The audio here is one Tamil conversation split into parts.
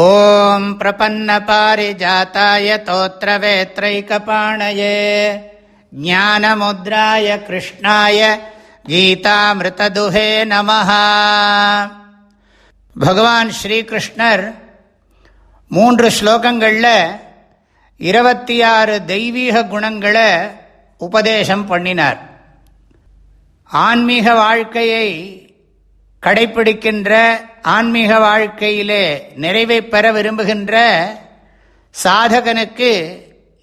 ॐ प्रपन्नपारिजाताय तोत्रवेत्रैकपाणये ज्ञानमुद्राय कृष्णाय கீதாமிருததுஹே நமஹ பகவான் ஸ்ரீகிருஷ்ணர் மூன்று ஸ்லோகங்களில் இருபத்தி ஆறு தெய்வீக குணங்களை உபதேசம் பண்ணினார் ஆன்மீக வாழ்க்கையை கடைபிடிக்கின்ற ஆன்மீக வாழ்க்கையிலே நிறைவை பெற விரும்புகின்ற சாதகனுக்கு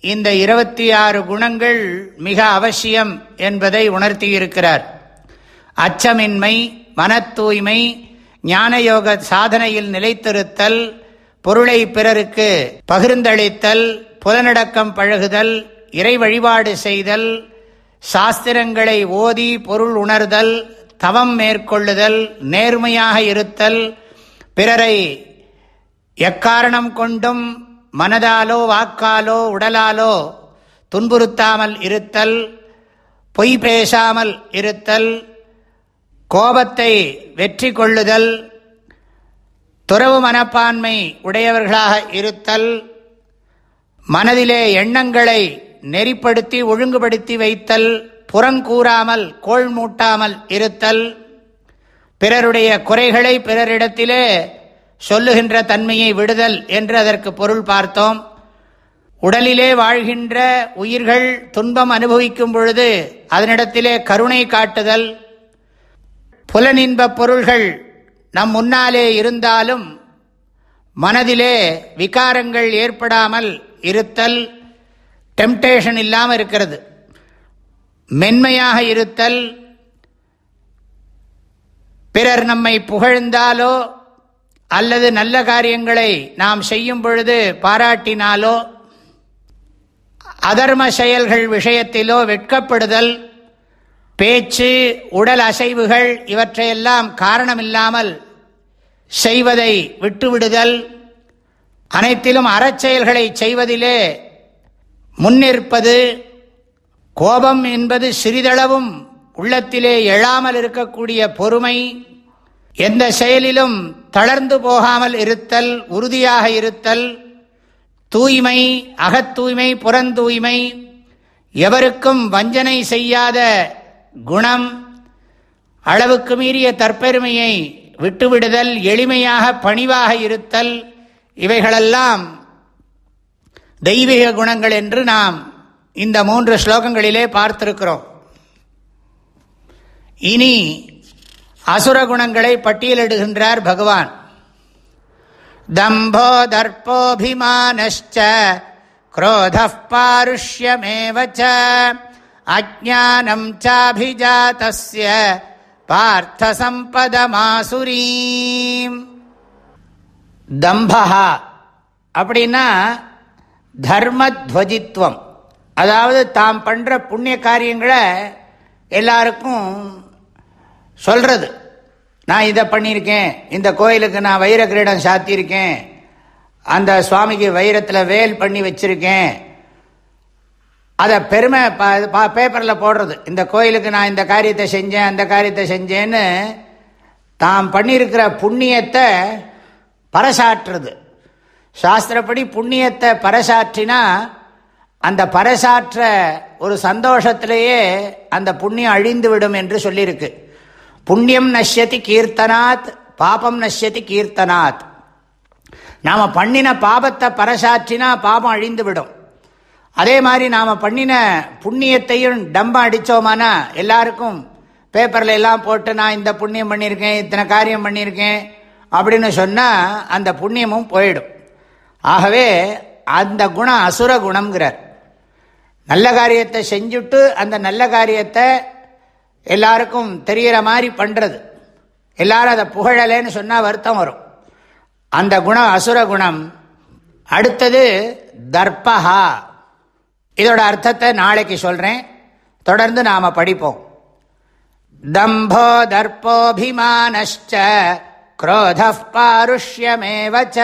இந்த இருபத்தி ஆறு குணங்கள் மிக அவசியம் என்பதை உணர்த்தியிருக்கிறார். அச்சமின்மை மன தூய்மை ஞானயோக சாதனையில் நிலைத்திருத்தல் பொருளை பிறருக்கு பகிர்ந்தளித்தல் புலனடக்கம் பழகுதல் இறை வழிபாடு செய்தல் சாஸ்திரங்களை ஓதி பொருள் உணர்தல் தவம் மேற்கொள்ளுதல் நேர்மையாக இருத்தல் பிறரை எக்காரணம் கொண்டும் மனதாலோ வாக்காலோ உடலாலோ துன்புறுத்தாமல் இருத்தல் பொய் பேசாமல் இருத்தல் கோபத்தை வெற்றி கொள்ளுதல் துறவு மனப்பான்மை உடையவர்களாக இருத்தல் மனதிலே எண்ணங்களை நெறிப்படுத்தி ஒழுங்குபடுத்தி வைத்தல் புறங்கூறாமல் கோள் மூட்டாமல் இருத்தல் பிறருடைய குறைகளை பிறரிடத்திலே சொல்லுகின்ற தன்மையை விடுதல் என்று அதற்கு பொருள் பார்த்தோம். உடலிலே வாழ்கின்ற உயிர்கள் துன்பம் அனுபவிக்கும் பொழுது அதனிடத்திலே கருணை காட்டுதல். புலனின்ப பொருள்கள் நம் முன்னாலே இருந்தாலும் மனதிலே விகாரங்கள் ஏற்படாமல் இருத்தல் டெம்டேஷன் இல்லாமல் இருக்கிறது. மென்மையாக இருத்தல் பிறர் நம்மை புகழ்ந்தாலோ அல்லது நல்ல காரியங்களை நாம் செய்யும் பொழுது பாராட்டினாலோ அதர்ம செயல்கள் விஷயத்திலோ வெட்கப்படுதல் பேச்சு உடல் அசைவுகள் இவற்றையெல்லாம் காரணமில்லாமல் செய்வதை விட்டுவிடுதல் அனைத்திலும் அறச்செயல்களை செய்வதிலே முன்னிற்பது கோபம் என்பது சிறிதளவும் உள்ளத்திலே எழாமல் இருக்கக்கூடிய பொறுமை எந்த செயலிலும் தளர்ந்து போகாமல் இருத்தல் உறுதியாக இருத்தல் தூய்மை அகத்தூய்மை புறந்தூய்மை எவருக்கும் வஞ்சனை செய்யாத குணம் அளவுக்கு மீறிய தற்பெருமையை விட்டுவிடுதல் எளிமையாக பணிவாக இருத்தல் இவைகளெல்லாம் தெய்வீக குணங்கள் என்று நாம் இந்த மூன்று ஸ்லோகங்களிலே பார்த்திருக்கிறோம். இனி அசுர குணங்களை பட்டியலிடுகின்றார் பகவான். தம்போ தர்போபிமானச்ச குரோத பாருஷ்யமேவச்ச அஜானம் சாபிஜாத்திய பார்த்த சம்பதமாசுரீம் தம்பஹா அப்படின்னா தர்மத்வஜித்வம். அதாவது தாம் பண்ணுற புண்ணிய காரியங்களை எல்லாருக்கும் சொல்கிறது நான் இதை பண்ணியிருக்கேன் இந்த கோயிலுக்கு நான் வைர கிரீடம் சாத்தியிருக்கேன் அந்த சுவாமிக்கு வைரத்தில் வேல் பண்ணி வச்சிருக்கேன். அதை பெருமை பேப்பரில் போடுறது. இந்த கோயிலுக்கு நான் இந்த காரியத்தை செஞ்சேன் அந்த காரியத்தை செஞ்சேன்னு தாம் பண்ணியிருக்கிற புண்ணியத்தை பறைசாற்றுறது சாஸ்திரப்படி புண்ணியத்தை பறைசாற்றினா அந்த பறைசாற்ற ஒரு சந்தோஷத்திலேயே அந்த புண்ணியம் அழிந்து விடும் என்று சொல்லியிருக்கு. புண்ணியம் நஷ்யதி கீர்த்தனாத் பாபம் நஷ்யதி கீர்த்தனாத். நாம் பண்ணின பாபத்தை பறைசாற்றினா பாபம் அழிந்து விடும் அதே மாதிரி நாம் பண்ணின புண்ணியத்தையும் டம்பம் அடித்தோமானா எல்லாருக்கும் பேப்பரில் எல்லாம் போட்டு நான் இந்த புண்ணியம் பண்ணியிருக்கேன் இத்தனை காரியம் பண்ணியிருக்கேன் அப்படின்னு சொன்னால் அந்த புண்ணியமும் போயிடும். ஆகவே அந்த குணம் அசுர குணம்ங்கிறார். நல்ல காரியத்தை செஞ்சுட்டு அந்த நல்ல காரியத்தை எல்லாருக்கும் தெரிகிற மாதிரி பண்ணுறது எல்லாரும் அதை புகழலைன்னு சொன்னால் வருத்தம் வரும். அந்த குணம் அசுர குணம். அடுத்தது தர்பஹா இதோட அர்த்தத்தை நாளைக்கு சொல்கிறேன் தொடர்ந்து நாம் படிப்போம். தம்போ தர்போபிமானஷ்ட குரோத பாருஷ்யமேவச்ச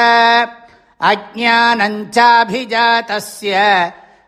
அஜானஞ்சாபிஜாத்திய